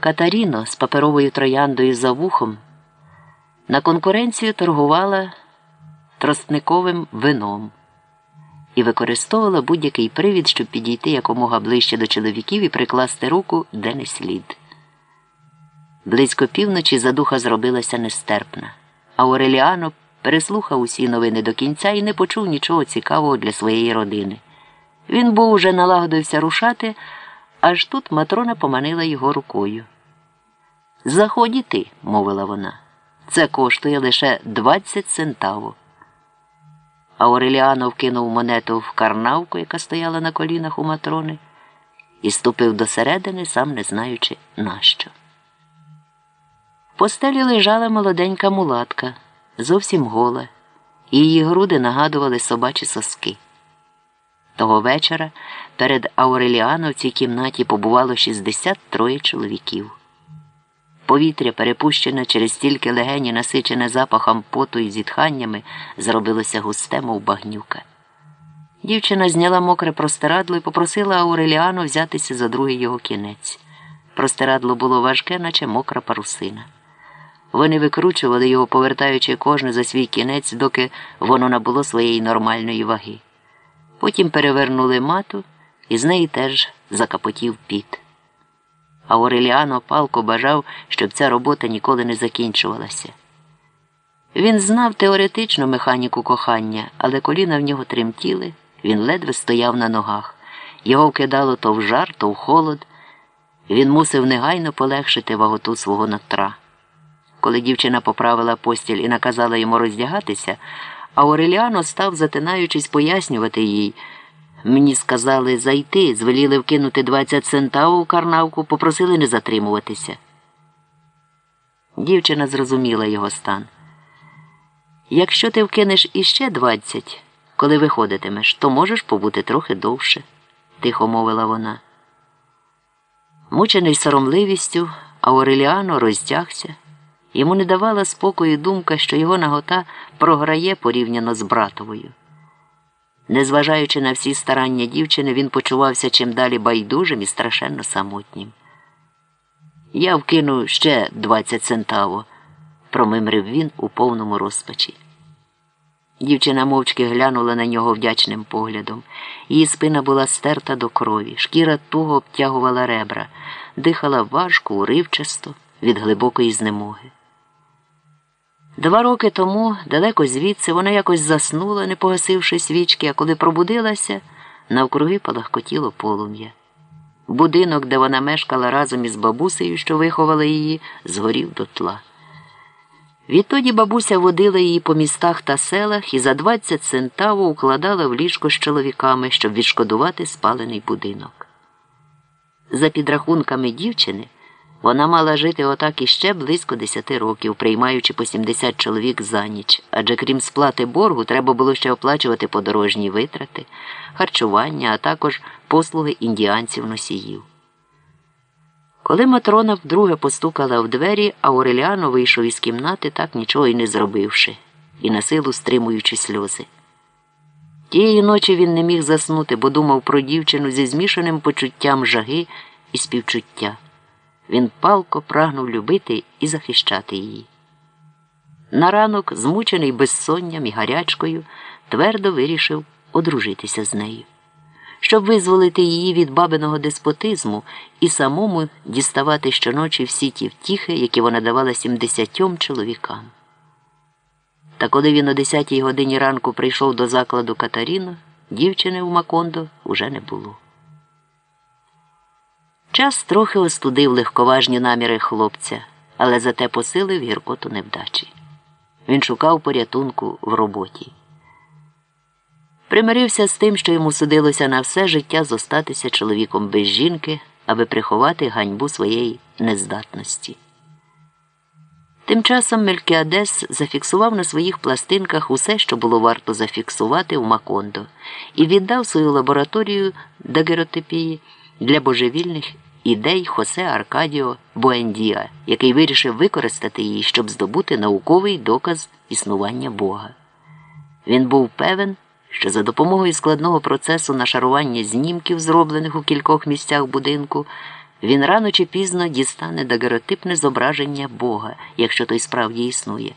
Катаріно з паперовою трояндою за вухом на конкуренцію торгувала тростниковим вином і використовувала будь-який привід, щоб підійти якомога ближче до чоловіків і прикласти руку де не слід. Близько півночі задуха зробилася нестерпна, а Ореліано переслухав усі новини до кінця і не почув нічого цікавого для своєї родини. Він був уже налагодився рушати, аж тут матрона поманила його рукою. Заходь і ти, мовила вона. Це коштує лише 20 центаво. А Ореліано вкинув монету в карнавку, яка стояла на колінах у матрони, і ступив до середини, сам не знаючи нащо. В постелі лежала молоденька мулатка, зовсім гола, і її груди нагадували собачі соски. Того вечора перед Ауреліано в цій кімнаті побувало 63 чоловіків. Повітря, перепущене через стільки легені, насичене запахом поту і зітханнями, зробилося густе, мов багнюка. Дівчина зняла мокре простирадло і попросила Ауреліану взятися за другий його кінець. Простирадло було важке, наче мокра парусина. Вони викручували його, повертаючи кожне за свій кінець, доки воно набуло своєї нормальної ваги. Потім перевернули мату, і з неї теж закапотів піт. А Ореліано палко бажав, щоб ця робота ніколи не закінчувалася. Він знав теоретичну механіку кохання, але коліна в нього тремтіли, він ледве стояв на ногах. Його вкидало то в жар, то в холод. Він мусив негайно полегшити ваготу свого натра. Коли дівчина поправила постіль і наказала йому роздягатися, а Ореліано став, затинаючись, пояснювати їй. Мені сказали зайти, звеліли вкинути 20 центаву у карнавку, попросили не затримуватися. Дівчина зрозуміла його стан. Якщо ти вкинеш іще 20, коли виходитимеш, то можеш побути трохи довше, тихо мовила вона. Мучений соромливістю, Ауреліано роздягся. Йому не давала спокою думка, що його нагота програє порівняно з братовою. Незважаючи на всі старання дівчини, він почувався чим далі байдужим і страшенно самотнім. Я вкину ще 20 центаво, промимрив він у повному розпачі. Дівчина мовчки глянула на нього вдячним поглядом. Її спина була стерта до крові, шкіра туго обтягувала ребра, дихала важко, уривчасто від глибокої знемоги. Два роки тому, далеко звідси, вона якось заснула, не погасивши свічки, а коли пробудилася, навкруги палахкотіло полум'я. Будинок, де вона мешкала разом із бабусею, що виховала її, згорів дотла. Відтоді бабуся водила її по містах та селах і за 20 центаву укладала в ліжко з чоловіками, щоб відшкодувати спалений будинок. За підрахунками дівчини. Вона мала жити отак іще близько десяти років, приймаючи по 70 чоловік за ніч, адже крім сплати боргу, треба було ще оплачувати подорожні витрати, харчування, а також послуги індіанців носіїв. Коли Матрона вдруге постукала в двері, Ауреліано вийшов із кімнати, так нічого й не зробивши, і на силу стримуючи сльози. Тієї ночі він не міг заснути, бо думав про дівчину зі змішаним почуттям жаги і співчуття. Він палко прагнув любити і захищати її. На ранок, змучений безсонням і гарячкою, твердо вирішив одружитися з нею, щоб визволити її від бабиного деспотизму і самому діставати щоночі всі ті втіхи, які вона давала сімдесятьом чоловікам. Та коли він о десятій годині ранку прийшов до закладу Катаріно, дівчини в Макондо уже не було. Час трохи остудив легковажні наміри хлопця, але зате посилив гіркоту невдачі. Він шукав порятунку в роботі. Примирився з тим, що йому судилося на все життя зостатися чоловіком без жінки, аби приховати ганьбу своєї нездатності. Тим часом Мелькіадес зафіксував на своїх пластинках усе, що було варто зафіксувати в Макондо, і віддав свою лабораторію дагеротипії для божевільних ідей Хосе Аркадіо Буендіа, який вирішив використати її, щоб здобути науковий доказ існування Бога. Він був певен, що за допомогою складного процесу нашарування знімків, зроблених у кількох місцях будинку, він рано чи пізно дістане дагеротипне зображення Бога, якщо той справді існує.